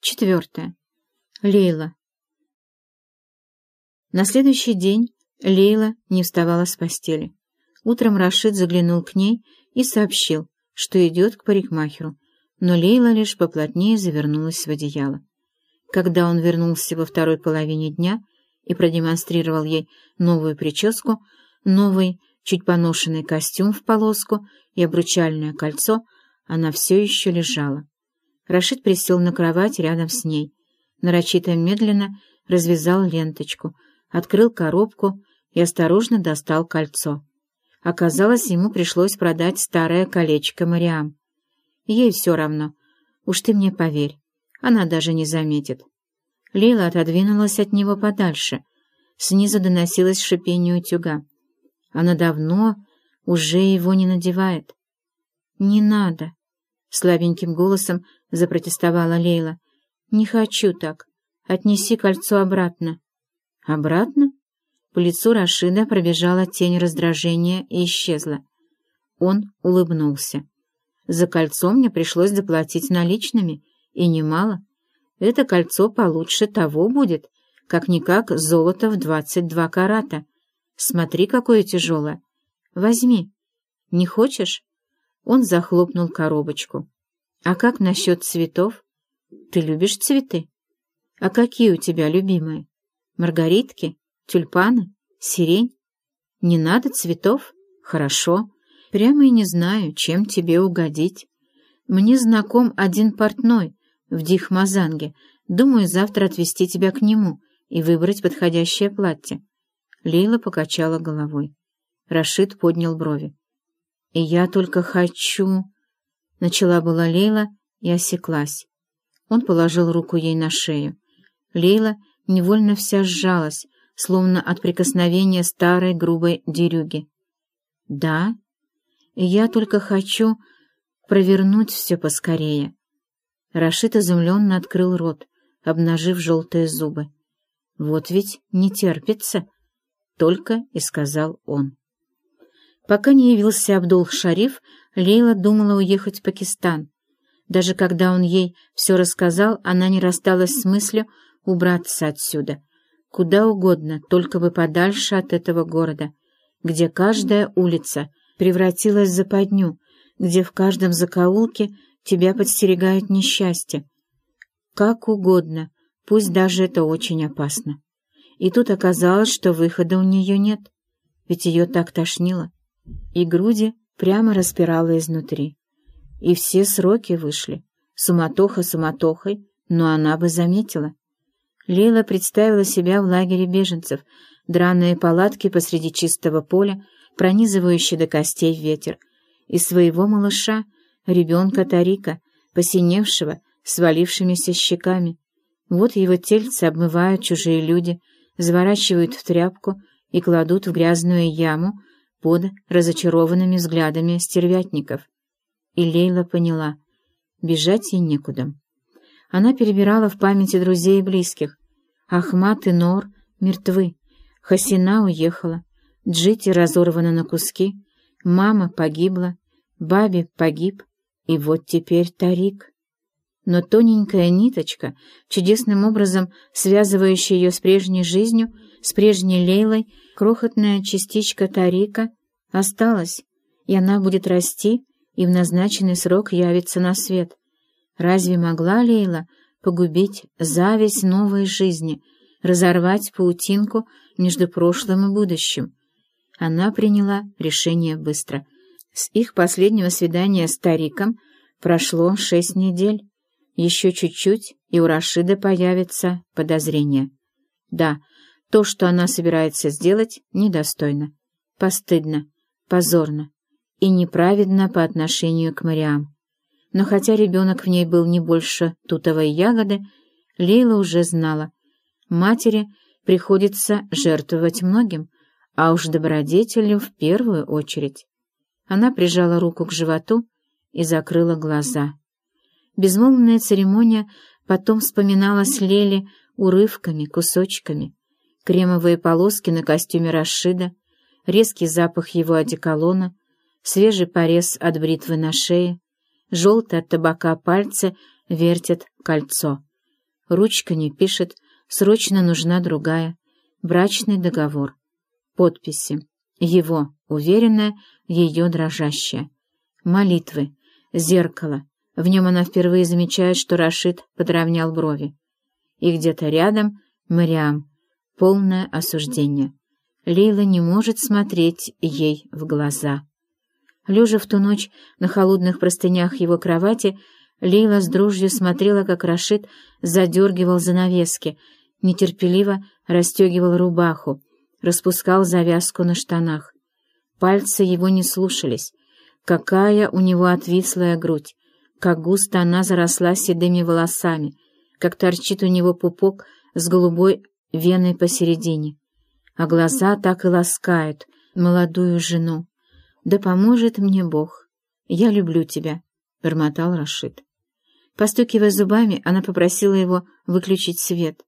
Четвертое. Лейла. На следующий день Лейла не вставала с постели. Утром Рашид заглянул к ней и сообщил, что идет к парикмахеру, но Лейла лишь поплотнее завернулась в одеяло. Когда он вернулся во второй половине дня и продемонстрировал ей новую прическу, новый, чуть поношенный костюм в полоску и обручальное кольцо, она все еще лежала. Рашид присел на кровать рядом с ней, нарочито медленно развязал ленточку, открыл коробку и осторожно достал кольцо. Оказалось, ему пришлось продать старое колечко Мариам. Ей все равно. Уж ты мне поверь, она даже не заметит. Лейла отодвинулась от него подальше. Снизу доносилось шипение утюга. Она давно уже его не надевает. «Не надо!» — слабеньким голосом запротестовала Лейла. «Не хочу так. Отнеси кольцо обратно». «Обратно?» По лицу Рашида пробежала тень раздражения и исчезла. Он улыбнулся. «За кольцо мне пришлось заплатить наличными, и немало. Это кольцо получше того будет, как-никак золото в двадцать два карата. Смотри, какое тяжелое. Возьми. Не хочешь?» Он захлопнул коробочку. «А как насчет цветов? Ты любишь цветы? А какие у тебя любимые? Маргаритки? Тюльпаны? Сирень? Не надо цветов? Хорошо. Прямо и не знаю, чем тебе угодить. Мне знаком один портной в Дихмазанге. Думаю, завтра отвезти тебя к нему и выбрать подходящее платье». Лейла покачала головой. Рашид поднял брови. «И я только хочу...» Начала была Лейла и осеклась. Он положил руку ей на шею. Лейла невольно вся сжалась, словно от прикосновения старой грубой дерюги. «Да, и я только хочу провернуть все поскорее». Рашид изумленно открыл рот, обнажив желтые зубы. «Вот ведь не терпится», — только и сказал он. Пока не явился Абдул-Шариф, Лейла думала уехать в Пакистан. Даже когда он ей все рассказал, она не рассталась с мыслью убраться отсюда. Куда угодно, только бы подальше от этого города, где каждая улица превратилась в западню, где в каждом закоулке тебя подстерегает несчастье. Как угодно, пусть даже это очень опасно. И тут оказалось, что выхода у нее нет, ведь ее так тошнило и груди прямо распирала изнутри. И все сроки вышли. Суматоха суматохой, но она бы заметила. Лейла представила себя в лагере беженцев, драные палатки посреди чистого поля, пронизывающий до костей ветер, и своего малыша, ребенка Тарика, посиневшего, свалившимися щеками. Вот его тельце обмывают чужие люди, заворачивают в тряпку и кладут в грязную яму, под разочарованными взглядами стервятников. И Лейла поняла — бежать ей некуда. Она перебирала в памяти друзей и близких. Ахмат и Нор мертвы, Хасина уехала, Джити разорвана на куски, мама погибла, Баби погиб, и вот теперь Тарик. Но тоненькая ниточка, чудесным образом связывающая ее с прежней жизнью, с прежней Лейлой, крохотная частичка Тарика осталась, и она будет расти и в назначенный срок явится на свет. Разве могла Лейла погубить зависть новой жизни, разорвать паутинку между прошлым и будущим? Она приняла решение быстро. С их последнего свидания с Тариком прошло шесть недель. Еще чуть-чуть, и у Рашида появится подозрение. Да, то, что она собирается сделать, недостойно, постыдно, позорно и неправедно по отношению к Мариам. Но хотя ребенок в ней был не больше тутовой ягоды, Лейла уже знала, матери приходится жертвовать многим, а уж добродетелю в первую очередь. Она прижала руку к животу и закрыла глаза. Безмолвная церемония потом вспоминалась Леле урывками, кусочками кремовые полоски на костюме Рашида, резкий запах его одеколона, свежий порез от бритвы на шее, желтые от табака пальцы вертят кольцо. Ручка не пишет, срочно нужна другая. Брачный договор. Подписи. Его, уверенная, ее дрожащая. Молитвы. Зеркало. В нем она впервые замечает, что Рашид подровнял брови. И где-то рядом Мариам. Полное осуждение. Лейла не может смотреть ей в глаза. Лежа в ту ночь на холодных простынях его кровати, Лейла с дружью смотрела, как Рашид задергивал занавески, нетерпеливо расстегивал рубаху, распускал завязку на штанах. Пальцы его не слушались. Какая у него отвислая грудь, как густо она заросла седыми волосами, как торчит у него пупок с голубой веной посередине. А глаза так и ласкают молодую жену. «Да поможет мне Бог. Я люблю тебя», — бормотал Рашид. Постукивая зубами, она попросила его выключить свет.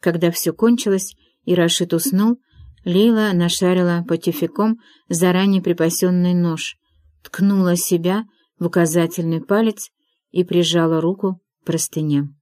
Когда все кончилось и Рашид уснул, Лейла нашарила по тюфяком заранее припасенный нож, ткнула себя в указательный палец и прижала руку к простыням.